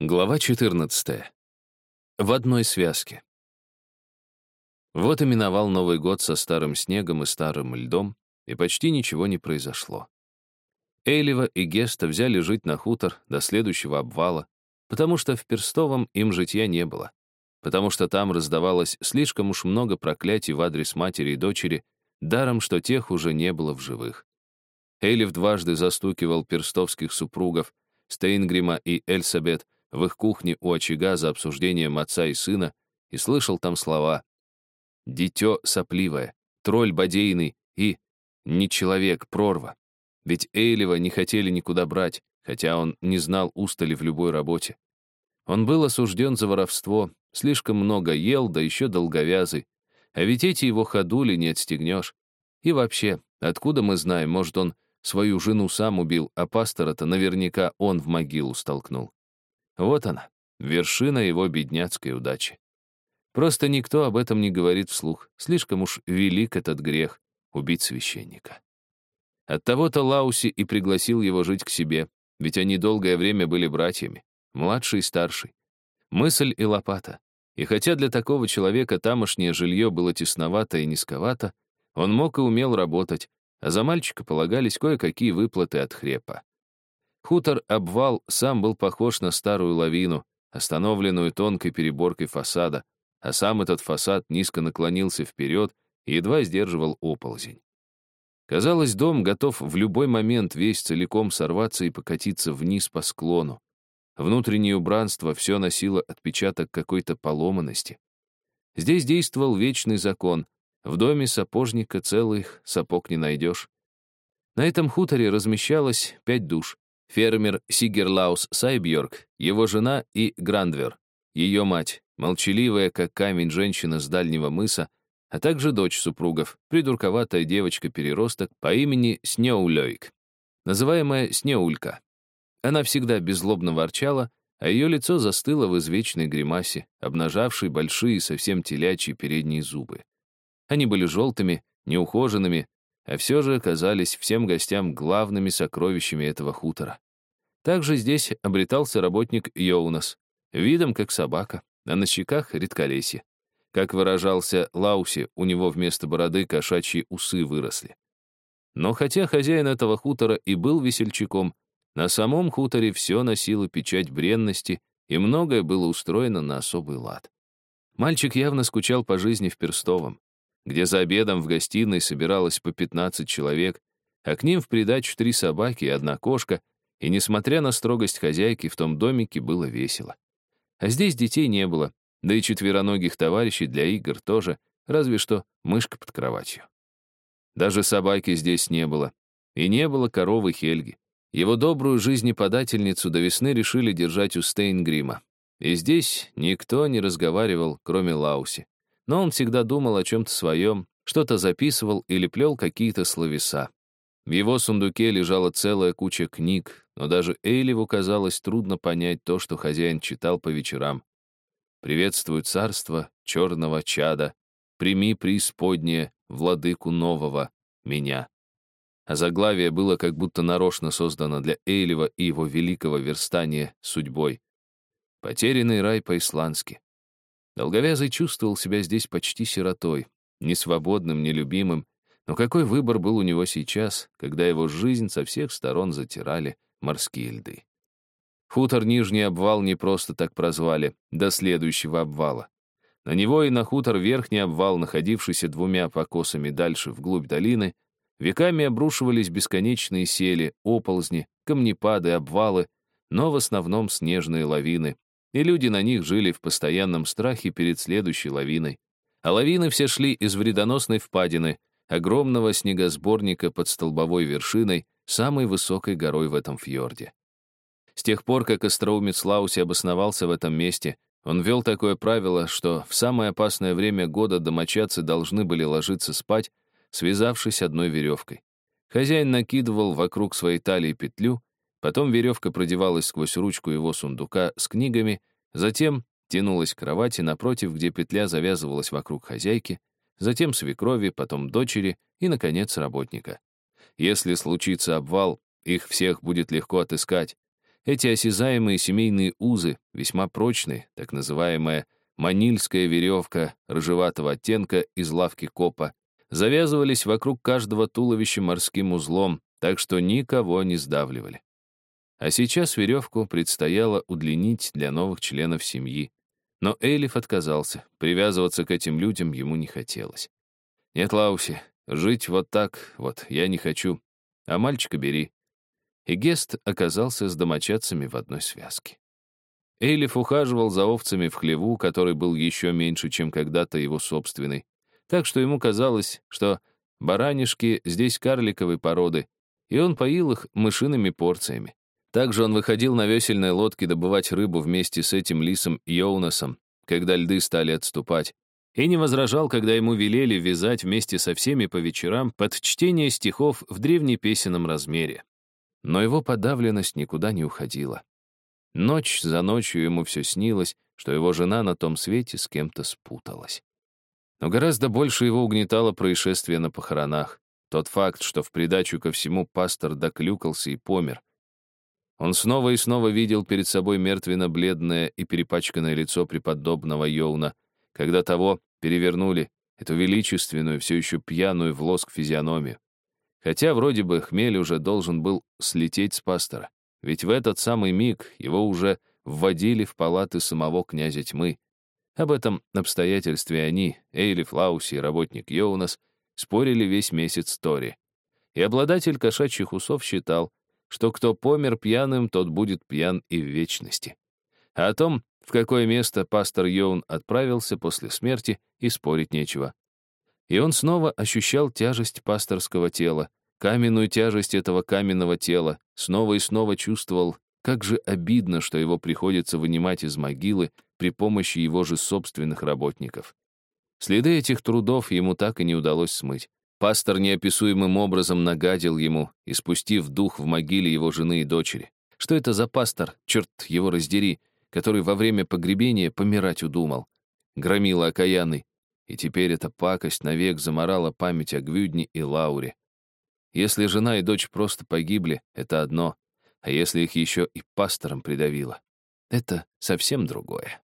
Глава 14. В одной связке. Вот и миновал Новый год со старым снегом и старым льдом, и почти ничего не произошло. Эйлева и Геста взяли жить на хутор до следующего обвала, потому что в Перстовом им житья не было, потому что там раздавалось слишком уж много проклятий в адрес матери и дочери, даром, что тех уже не было в живых. Эйлев дважды застукивал перстовских супругов, Стейнгрима и Эльсабет, в их кухне у очага за обсуждением отца и сына и слышал там слова «дитё сопливое», «тролль бодейный» и «не человек, прорва». Ведь Эйлева не хотели никуда брать, хотя он не знал устали в любой работе. Он был осужден за воровство, слишком много ел, да еще долговязый. А ведь эти его ходули не отстегнешь. И вообще, откуда мы знаем, может, он свою жену сам убил, а пастора-то наверняка он в могилу столкнул. Вот она, вершина его бедняцкой удачи. Просто никто об этом не говорит вслух. Слишком уж велик этот грех — убить священника. Оттого-то Лауси и пригласил его жить к себе, ведь они долгое время были братьями, младший и старший. Мысль и лопата. И хотя для такого человека тамошнее жилье было тесновато и низковато, он мог и умел работать, а за мальчика полагались кое-какие выплаты от хрепа. Хутор-обвал сам был похож на старую лавину, остановленную тонкой переборкой фасада, а сам этот фасад низко наклонился вперед и едва сдерживал оползень. Казалось, дом готов в любой момент весь целиком сорваться и покатиться вниз по склону. Внутреннее убранство все носило отпечаток какой-то поломанности. Здесь действовал вечный закон. В доме сапожника целых сапог не найдешь. На этом хуторе размещалось пять душ. Фермер Сигерлаус Сайбьорг, его жена и Грандвер, ее мать, молчаливая, как камень женщина с дальнего мыса, а также дочь супругов, придурковатая девочка-переросток по имени Снеулёйк, называемая Снеулька. Она всегда беззлобно ворчала, а ее лицо застыло в извечной гримасе, обнажавшей большие, совсем телячьи передние зубы. Они были желтыми, неухоженными, а все же оказались всем гостям главными сокровищами этого хутора. Также здесь обретался работник Йоунас, видом как собака, а на щеках редколесье. Как выражался Лауси, у него вместо бороды кошачьи усы выросли. Но хотя хозяин этого хутора и был весельчаком, на самом хуторе все носило печать бренности, и многое было устроено на особый лад. Мальчик явно скучал по жизни в Перстовом, где за обедом в гостиной собиралось по 15 человек, а к ним в придачу три собаки и одна кошка, и, несмотря на строгость хозяйки, в том домике было весело. А здесь детей не было, да и четвероногих товарищей для игр тоже, разве что мышка под кроватью. Даже собаки здесь не было. И не было коровы Хельги. Его добрую жизнеподательницу до весны решили держать у Стейнгрима. И здесь никто не разговаривал, кроме Лауси. Но он всегда думал о чем-то своем, что-то записывал или плел какие-то словеса. В его сундуке лежала целая куча книг, но даже Эйлеву казалось трудно понять то, что хозяин читал по вечерам. «Приветствую царство черного чада, прими преисподнее, владыку нового, меня». А заглавие было как будто нарочно создано для Эйлева и его великого верстания судьбой. «Потерянный рай по-исландски». Долговязый чувствовал себя здесь почти сиротой, несвободным, нелюбимым, но какой выбор был у него сейчас, когда его жизнь со всех сторон затирали морские льды? Хутор Нижний обвал не просто так прозвали, до следующего обвала. На него и на хутор Верхний обвал, находившийся двумя покосами дальше вглубь долины, веками обрушивались бесконечные сели, оползни, камнепады, обвалы, но в основном снежные лавины, и люди на них жили в постоянном страхе перед следующей лавиной. А лавины все шли из вредоносной впадины, огромного снегосборника под столбовой вершиной, самой высокой горой в этом фьорде. С тех пор, как остроумец Лауси обосновался в этом месте, он ввел такое правило, что в самое опасное время года домочадцы должны были ложиться спать, связавшись одной веревкой. Хозяин накидывал вокруг своей талии петлю, потом веревка продевалась сквозь ручку его сундука с книгами, затем тянулась к кровати напротив, где петля завязывалась вокруг хозяйки, затем свекрови, потом дочери и, наконец, работника. Если случится обвал, их всех будет легко отыскать. Эти осязаемые семейные узы, весьма прочные, так называемая манильская веревка рыжеватого оттенка из лавки копа, завязывались вокруг каждого туловища морским узлом, так что никого не сдавливали. А сейчас веревку предстояло удлинить для новых членов семьи. Но Эйлиф отказался, привязываться к этим людям ему не хотелось. «Нет, Лауси, жить вот так вот я не хочу, а мальчика бери». И Гест оказался с домочадцами в одной связке. Эйлиф ухаживал за овцами в хлеву, который был еще меньше, чем когда-то его собственный. Так что ему казалось, что баранишки здесь карликовой породы, и он поил их мышиными порциями. Также он выходил на весельной лодке добывать рыбу вместе с этим лисом Йоунасом, когда льды стали отступать, и не возражал, когда ему велели вязать вместе со всеми по вечерам под чтение стихов в древнепесенном размере. Но его подавленность никуда не уходила. Ночь за ночью ему все снилось, что его жена на том свете с кем-то спуталась. Но гораздо больше его угнетало происшествие на похоронах. Тот факт, что в придачу ко всему пастор доклюкался и помер — он снова и снова видел перед собой мертвенно-бледное и перепачканное лицо преподобного Йоуна, когда того перевернули, эту величественную, все еще пьяную в лоск физиономию. Хотя вроде бы хмель уже должен был слететь с пастора, ведь в этот самый миг его уже вводили в палаты самого князя тьмы. Об этом обстоятельстве они, Эйли Флауси и работник Йоунас, спорили весь месяц Тори. И обладатель кошачьих усов считал, что кто помер пьяным, тот будет пьян и в вечности. А о том, в какое место пастор Йоун отправился после смерти, и спорить нечего. И он снова ощущал тяжесть пасторского тела, каменную тяжесть этого каменного тела, снова и снова чувствовал, как же обидно, что его приходится вынимать из могилы при помощи его же собственных работников. Следы этих трудов ему так и не удалось смыть. Пастор неописуемым образом нагадил ему, испустив дух в могиле его жены и дочери. Что это за пастор, черт его раздери, который во время погребения помирать удумал? Громила окаянный. И теперь эта пакость навек заморала память о Гвюдне и Лауре. Если жена и дочь просто погибли, это одно, а если их еще и пастором придавило, это совсем другое.